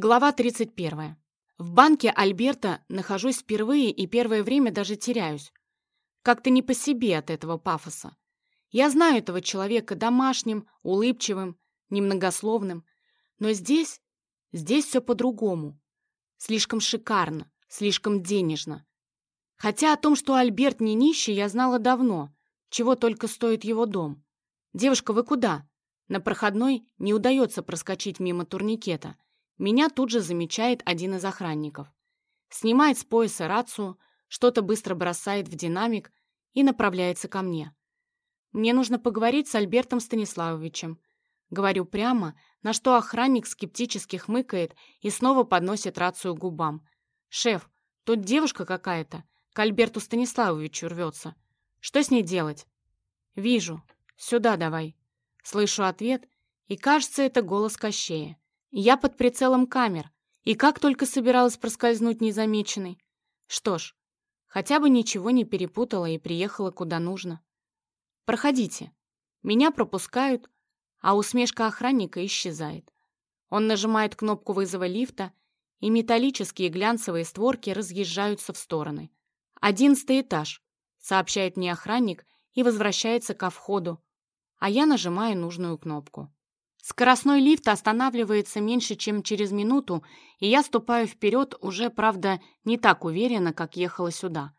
Глава 31. В банке Альберта нахожусь впервые и первое время даже теряюсь. Как-то не по себе от этого пафоса. Я знаю этого человека домашним, улыбчивым, немногословным. Но здесь, здесь все по-другому. Слишком шикарно, слишком денежно. Хотя о том, что Альберт не нищий, я знала давно. Чего только стоит его дом. «Девушка, вы куда?» На проходной не удается проскочить мимо турникета – меня тут же замечает один из охранников. Снимает с пояса рацию, что-то быстро бросает в динамик и направляется ко мне. Мне нужно поговорить с Альбертом Станиславовичем. Говорю прямо, на что охранник скептически хмыкает и снова подносит рацию к губам. «Шеф, тут девушка какая-то, к Альберту Станиславовичу рвется. Что с ней делать?» «Вижу. Сюда давай». Слышу ответ, и кажется, это голос Кощея. Я под прицелом камер, и как только собиралась проскользнуть незамеченной. Что ж, хотя бы ничего не перепутала и приехала куда нужно. Проходите. Меня пропускают, а усмешка охранника исчезает. Он нажимает кнопку вызова лифта, и металлические глянцевые створки разъезжаются в стороны. «Одиннадцатый этаж», — сообщает мне охранник и возвращается ко входу, а я нажимаю нужную кнопку. Скоростной лифт останавливается меньше, чем через минуту, и я ступаю вперед уже, правда, не так уверенно, как ехала сюда.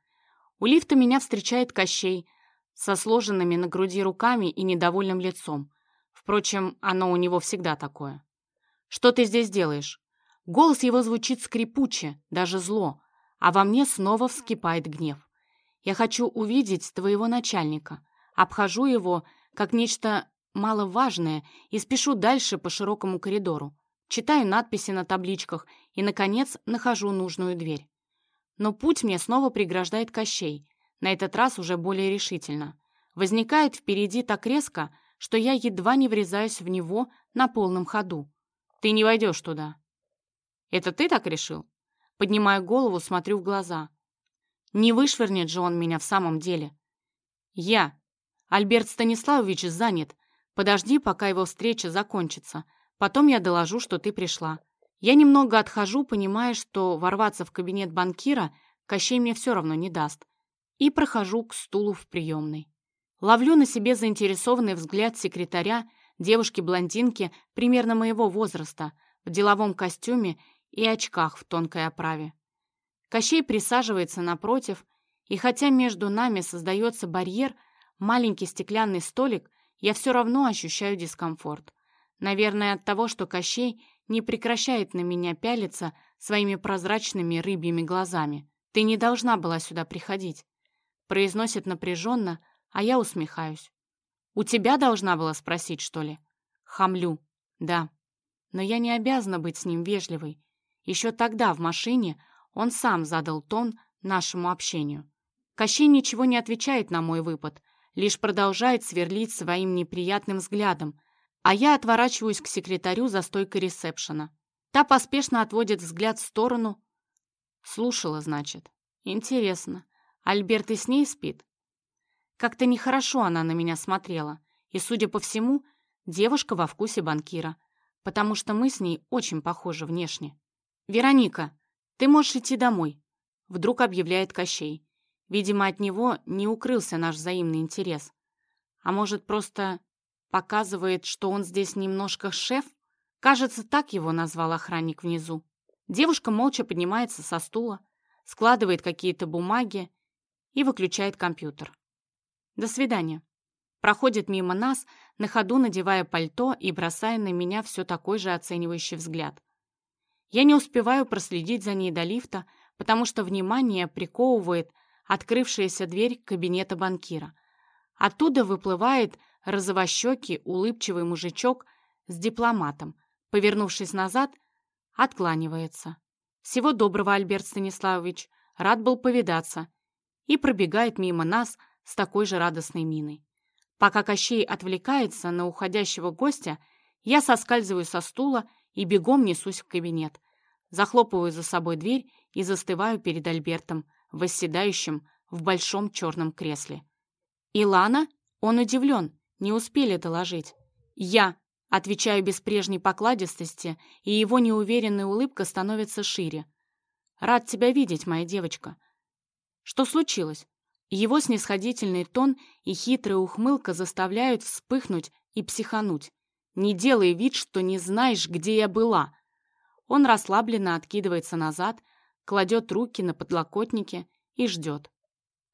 У лифта меня встречает Кощей со сложенными на груди руками и недовольным лицом. Впрочем, оно у него всегда такое. «Что ты здесь делаешь?» Голос его звучит скрипуче, даже зло, а во мне снова вскипает гнев. Я хочу увидеть твоего начальника. Обхожу его, как нечто маловажное и спешу дальше по широкому коридору. Читаю надписи на табличках и, наконец, нахожу нужную дверь. Но путь мне снова преграждает Кощей, на этот раз уже более решительно. Возникает впереди так резко, что я едва не врезаюсь в него на полном ходу. «Ты не войдешь туда». «Это ты так решил?» Поднимаю голову, смотрю в глаза. Не вышвырнет же он меня в самом деле. «Я. Альберт Станиславович занят. Подожди, пока его встреча закончится. Потом я доложу, что ты пришла. Я немного отхожу, понимая, что ворваться в кабинет банкира Кощей мне все равно не даст. И прохожу к стулу в приемной. Ловлю на себе заинтересованный взгляд секретаря, девушки-блондинки примерно моего возраста, в деловом костюме и очках в тонкой оправе. Кощей присаживается напротив, и хотя между нами создается барьер, маленький стеклянный столик я все равно ощущаю дискомфорт. Наверное, от того, что Кощей не прекращает на меня пялиться своими прозрачными рыбьими глазами. «Ты не должна была сюда приходить», — произносит напряженно, а я усмехаюсь. «У тебя должна была спросить, что ли?» Хамлю. «Да». Но я не обязана быть с ним вежливой. Еще тогда в машине он сам задал тон нашему общению. Кощей ничего не отвечает на мой выпад, лишь продолжает сверлить своим неприятным взглядом, а я отворачиваюсь к секретарю за стойкой ресепшена. Та поспешно отводит взгляд в сторону. Слушала, значит. Интересно, Альберт и с ней спит? Как-то нехорошо она на меня смотрела, и, судя по всему, девушка во вкусе банкира, потому что мы с ней очень похожи внешне. «Вероника, ты можешь идти домой», — вдруг объявляет Кощей. Видимо, от него не укрылся наш взаимный интерес. А может, просто показывает, что он здесь немножко шеф? Кажется, так его назвал охранник внизу. Девушка молча поднимается со стула, складывает какие-то бумаги и выключает компьютер. До свидания. Проходит мимо нас, на ходу надевая пальто и бросая на меня все такой же оценивающий взгляд. Я не успеваю проследить за ней до лифта, потому что внимание приковывает открывшаяся дверь кабинета банкира. Оттуда выплывает розовощекий, улыбчивый мужичок с дипломатом. Повернувшись назад, откланивается. «Всего доброго, Альберт Станиславович. Рад был повидаться». И пробегает мимо нас с такой же радостной миной. Пока Кощей отвлекается на уходящего гостя, я соскальзываю со стула и бегом несусь в кабинет. Захлопываю за собой дверь и застываю перед Альбертом, восседающим в большом черном кресле. «Илана?» Он удивлен, не успели доложить. «Я!» Отвечаю без прежней покладистости, и его неуверенная улыбка становится шире. «Рад тебя видеть, моя девочка». «Что случилось?» Его снисходительный тон и хитрая ухмылка заставляют вспыхнуть и психануть. «Не делай вид, что не знаешь, где я была». Он расслабленно откидывается назад, кладет руки на подлокотники и ждет.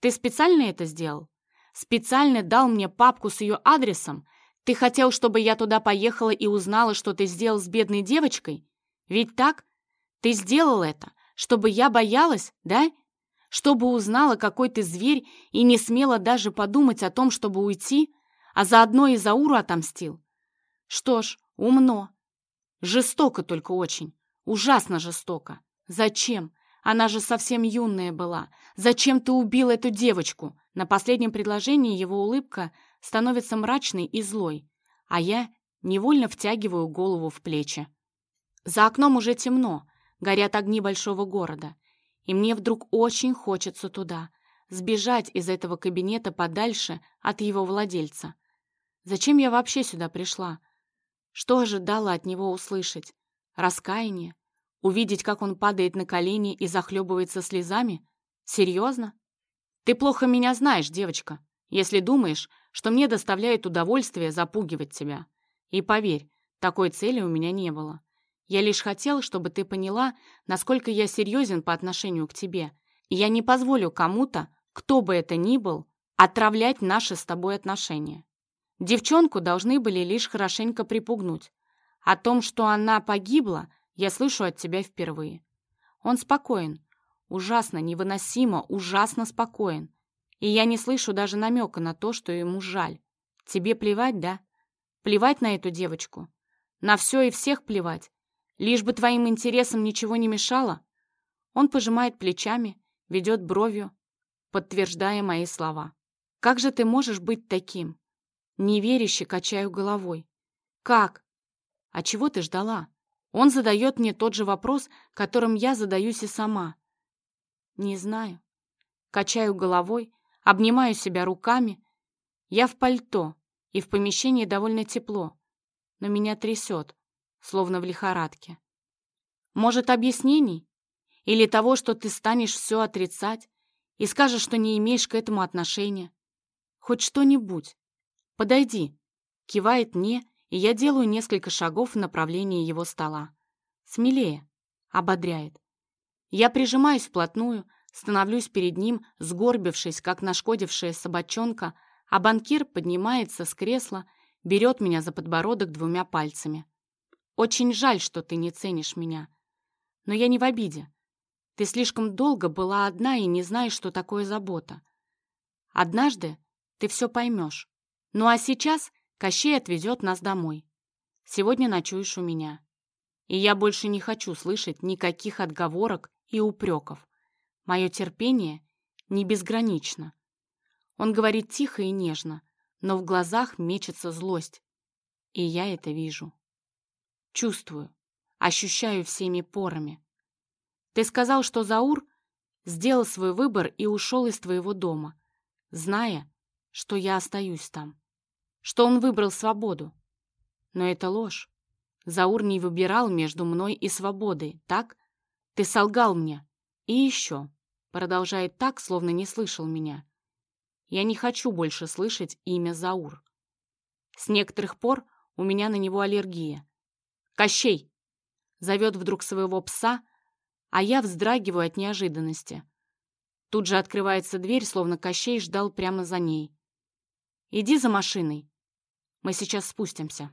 «Ты специально это сделал? Специально дал мне папку с ее адресом? Ты хотел, чтобы я туда поехала и узнала, что ты сделал с бедной девочкой? Ведь так? Ты сделал это, чтобы я боялась, да? Чтобы узнала, какой ты зверь, и не смела даже подумать о том, чтобы уйти, а заодно и Зауру отомстил? Что ж, умно. Жестоко только очень. Ужасно жестоко. Зачем? Она же совсем юная была. Зачем ты убил эту девочку? На последнем предложении его улыбка становится мрачной и злой, а я невольно втягиваю голову в плечи. За окном уже темно, горят огни большого города, и мне вдруг очень хочется туда, сбежать из этого кабинета подальше от его владельца. Зачем я вообще сюда пришла? Что ожидала от него услышать? Раскаяние? Увидеть, как он падает на колени и захлебывается слезами? Серьезно? Ты плохо меня знаешь, девочка, если думаешь, что мне доставляет удовольствие запугивать тебя. И поверь, такой цели у меня не было. Я лишь хотел, чтобы ты поняла, насколько я серьезен по отношению к тебе. И я не позволю кому-то, кто бы это ни был, отравлять наши с тобой отношения. Девчонку должны были лишь хорошенько припугнуть. О том, что она погибла, я слышу от тебя впервые. Он спокоен. Ужасно, невыносимо, ужасно спокоен. И я не слышу даже намека на то, что ему жаль. Тебе плевать, да? Плевать на эту девочку? На все и всех плевать? Лишь бы твоим интересам ничего не мешало? Он пожимает плечами, ведет бровью, подтверждая мои слова. Как же ты можешь быть таким? Неверяще качаю головой. Как? А чего ты ждала? Он задает мне тот же вопрос, которым я задаюсь и сама. Не знаю. Качаю головой, обнимаю себя руками. Я в пальто, и в помещении довольно тепло, но меня трясет, словно в лихорадке. Может, объяснений? Или того, что ты станешь все отрицать и скажешь, что не имеешь к этому отношения? Хоть что-нибудь. Подойди. Кивает мне, и я делаю несколько шагов в направлении его стола. Смелее. Ободряет. Я прижимаюсь вплотную, становлюсь перед ним, сгорбившись, как нашкодившая собачонка, а банкир поднимается с кресла, берет меня за подбородок двумя пальцами. «Очень жаль, что ты не ценишь меня. Но я не в обиде. Ты слишком долго была одна и не знаешь, что такое забота. Однажды ты все поймешь. Ну а сейчас Кощей отвезет нас домой. Сегодня ночуешь у меня. И я больше не хочу слышать никаких отговорок и упреков. Мое терпение не безгранично. Он говорит тихо и нежно, но в глазах мечется злость. И я это вижу. Чувствую, ощущаю всеми порами. Ты сказал, что Заур сделал свой выбор и ушел из твоего дома, зная, что я остаюсь там что он выбрал свободу. Но это ложь. Заур не выбирал между мной и свободой, так? Ты солгал мне. И еще. Продолжает так, словно не слышал меня. Я не хочу больше слышать имя Заур. С некоторых пор у меня на него аллергия. «Кощей!» Зовет вдруг своего пса, а я вздрагиваю от неожиданности. Тут же открывается дверь, словно Кощей ждал прямо за ней. «Иди за машиной», мы сейчас спустимся.